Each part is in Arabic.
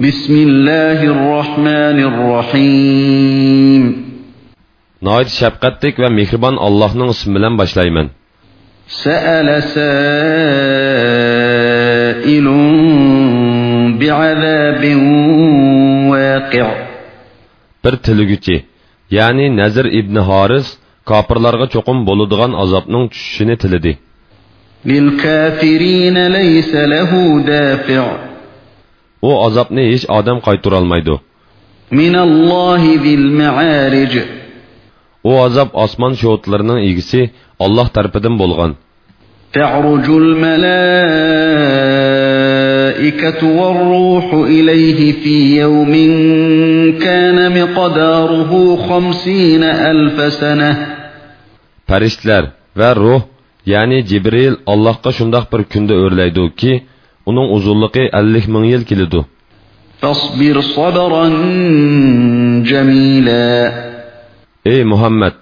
بسم الله الرحمن الرحيم şəfqətlik və mehriban Allah'ın ismi bilan başlayman. سأل سائل بعذاب واقع Bir tilügüçi, ya'ni Nazir ibn Haris kofirlarga cho'qim bo'ladigan azobning tushishini tilidi. للكافرين ليس له دافع U azobni hech odam qaytara olmaydi. من الله ذي المعارج U azob osmon sho'tlarining egisi Alloh tarafidan bo'lgan. تعرج الملائكة والروح إليه في يوم كان مقداره خمسين ألف سنة Farishtalar va ruh, ya'ni Jibril Allohga shundoq bir kunda o'rlaydi-ki, uning uzunligi 50 ming yil keladi. فاصبر صبرا جميلا Ey Muhammad,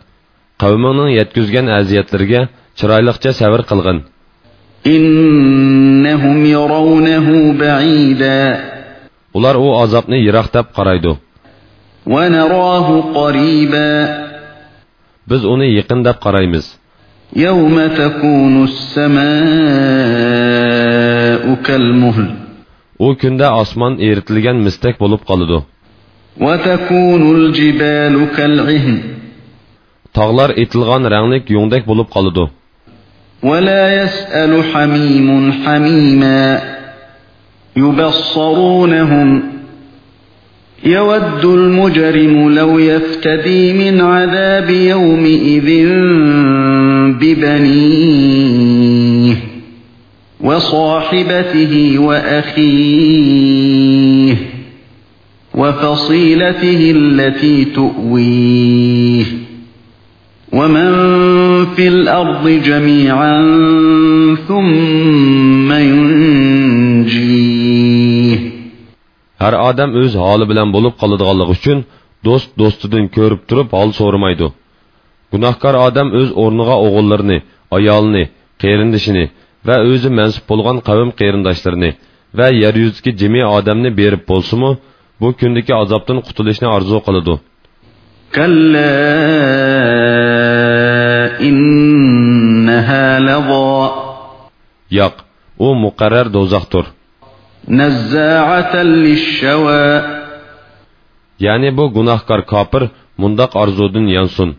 qavmingning yetkizgan aziyatlariga chiroyliqcha sabr qilgin. إنهم يرونه بعيدا Ular u azobni yiroq deb qaraydi. ونراه قريبا Biz uni yaqin deb qaraymiz. يوم تكون السماء كالمهل. U kunda osmon eritilgan mistak bo'lib qoladi. وتكون الجبال كالعهن. Tog'lar etilgan ranglik yongdek bo'lib qoladi. ولا يسأل حميم حميما. يبصرونهم. يود المجرم لو يفتدي من عذاب يومئذ ببنيه. وصاحبته وأخيه وفصيلته التي تؤويه ومن في الأرض جميعا ثم ينجيه Har odam o'z holi bilan bo'lib qoladiganligi uchun do'st do'stidan ko'rib turib hol so'ramaydi. Gunohkor odam o'z o'rniga o'g'illarini, ayolini, qarindishini va o'zi mansub bo'lgan qavm qarindoshlarini va yer yuzidagi jami odamni berib bo'lsa-mu, bu kundagi azobdan qutulishni orzu qiladi. Yo'q, u muqarrar do'zaxdir. Ya'ni bu gunohkor kofir mundaq orzudan yansun.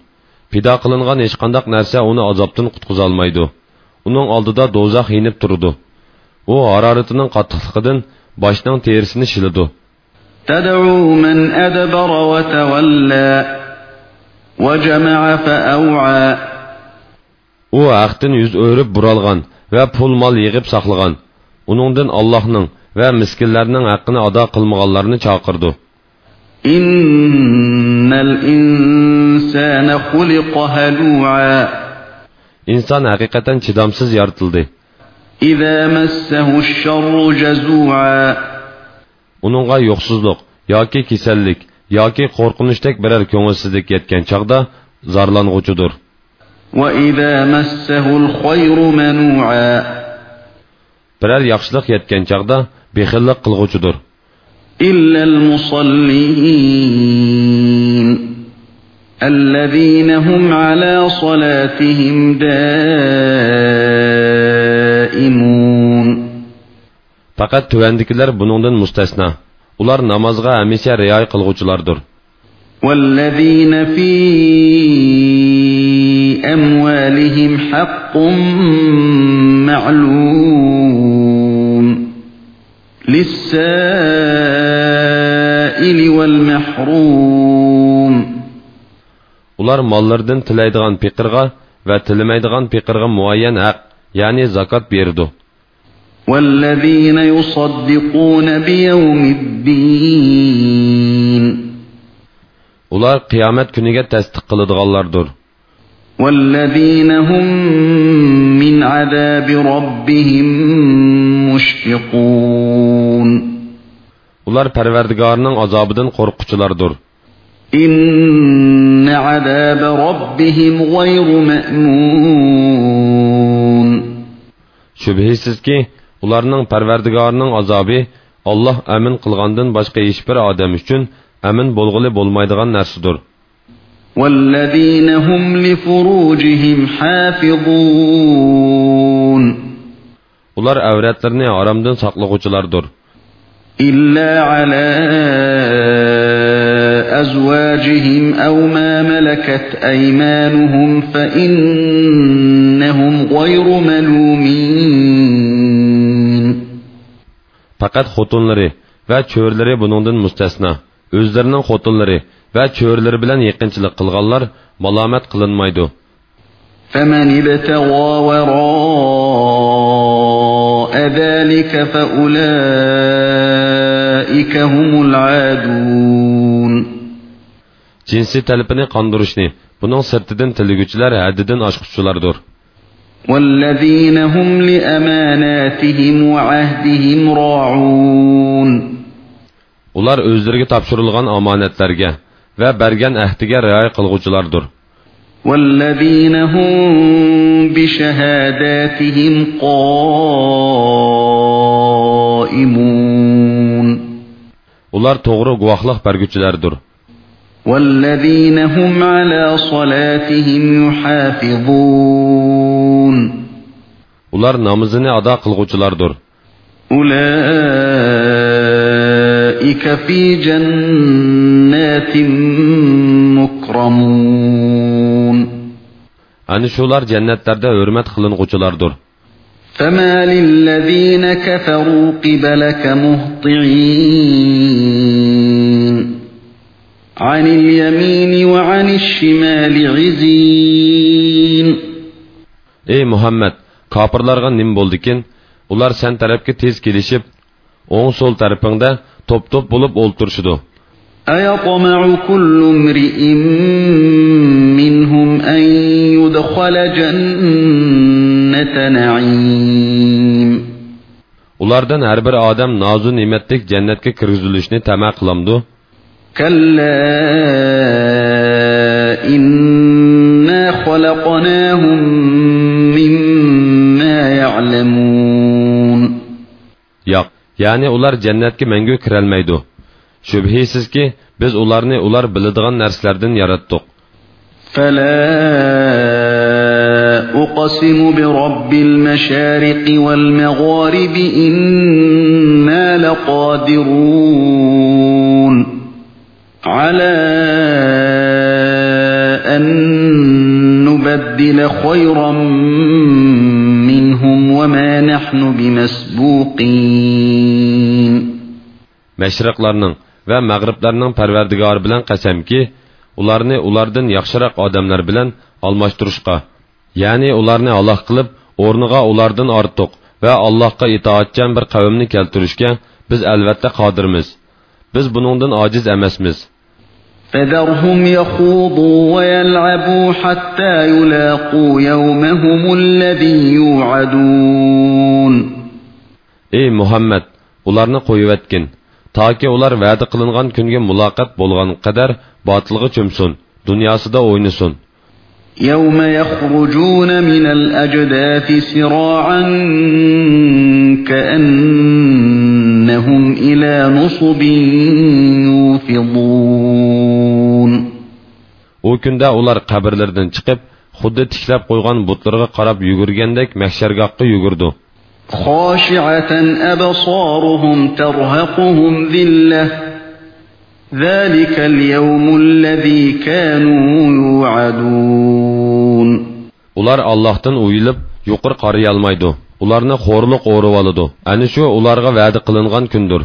Pido qilingan hech qanday narsa uni azobdan qutqiza olmaydi. Uning oldida do'zax yinib turadi. U haroratining qattiqligidan boshning terisini shiladi. تدعو من أدبر وتولى وجمع فأوعى U haqdan yuz o'rib buralgan va pul mol yig'ib saqlagan. Uningdan Allohning va miskinlarning haqqini ado qilmaganlarni chaqirdi. إن الإنسان خلق هلوعا Inson haqiqatan chidamsiz جزوعا Uningga yo'qsizlik yoki kasallik yoki qo'rqinishdek biror ko'ngilsizlik yetgan الخير منوعا Biror yaxshilik yetgan chaqda bexillik qilg'uchidir. إلا المصلين الذين هم على صلاتهم دائمون. فقط تواندكلر بنوندن مستثنى ولار نمازغا اميسيا رياي قلغوچلاردور والذين في أموالهم حق معلوم. للسائل والمحروم. Ular mollaridan tilaydigan piqirga va tilmaydigan piqirga muayyan haq, ya'ni zakot berdi. والذين يصدقون بيوم الدين Ular qiyomat kuniga tasdiq qiladiganlardir. والذين هم من عذاب ربهم مشفقون Ular Parvardigorning azobidan qo'rquvchilardir. إن عذاب ربهم غير مأمون Shubhisizki, ularning Parvardigorning azobi Alloh amin qilgandan boshqa hech bir odam uchun amin bo'lg'ili bo'lmaydigan narsadir. والذين هم لفروجهم حافظون Ular avratlarini haromdan saqlag'uvchilardir. إلا على أزواجهم أو ما ملكت أيمانهم فإنهم غير ملومين Faqat xotinlari va cho'rlari buningdan mustasno. O'zlarining xotinlari va cho'rlari bilan yaqinchilik qilganlar malomat qilinmaydi. فمن ابتغى وراء ذلك فأولئك هم العادون Jinsi talabini qondirishni, buning sirtidan tilguchilar haddidan oshquchilardir. والذين هم لأماناتهم وعهدهم راعون Ular o'zlariga topshirilgan omonatlarga va bergan ahdiga rioya qilguvchilardir. والذين هم بشهاداتهم قائمون Ular to'g'ri guvohlik berguchilardir. والذين هم على صلاتهم يحافظون Ular namozini ado qilguvchilardir. أولئك في جنات مكرمون Ani shular jannatlarda hurmat qilinguchilardir. فما للذين كفروا قبلك مهطعين عن اليمين وعن الشمال عزين Ey Muhammad, kofirlarga nim bo'ldikin? Ular sen tarafga tez kelishib, o'ng so'l tarafingda top-top bo'lib o'ltirishidu. أيطمع كل امرئ منهم أن يدخل جنة نعيم Ulardan har bir odam nozu ne'matlik jannatga kirgizilishni tama qilamdu. كلا إنا خلقناهم مما يعلمون Yo'q, ya'ni ular jannatga mangu kirolmaydi. Shubhisizki, biz ularni ular biladigan narsalardan yaratdik. فلا أقسم برب المشارق والمغارب إنا لقادرون على أن نبدل خيرا منهم وما نحن بمسبوقين Mashriqlarning va mag'riblarning parvardigori bilan qasamki, ularni ulardan yaxshiroq odamlar bilan almashtirishga, ya'ni ularni Alloh qilib, o'rniga ulardan ortiq va Allohga itoatchan bir qavmni keltirishga biz albatta qodirmiz. Biz buningdan ojiz emasmiz. فذرهم يخوضوا ويلعبوا حتى يلاقوا يومهم الذي يوعدون Ey Muhammad, ularni qo'yivetkin, toki ular va'da qilingan kunga muloqot bo'lgan qadar botilga cho'msin, dunyosida o'ynasin. يوم يخرجون من الأجداث سراعا كأنهم إلى نصب يوفضون O günde onlar kabirlerden çıkıp, خود تیکلاب قویان بطرق قرب یوگرگندک محشرگاق یوگردو. خاشعة أبصارهم ترهقهم ذلّة ذلك اليوم الذي كانوا يوعدون Ular Allohdan uyilib, yuqur qarayolmaydi. Ularni xo'rliq o'rib oladi. Ani shu ularga va'da qilingan kundir.